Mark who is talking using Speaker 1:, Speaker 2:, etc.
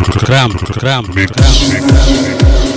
Speaker 1: Kraam, kraam, kraam.